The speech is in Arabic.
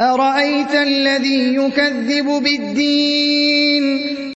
أَرَأَيْتَ الَّذِي يُكَذِّبُ بِالدِّينِ؟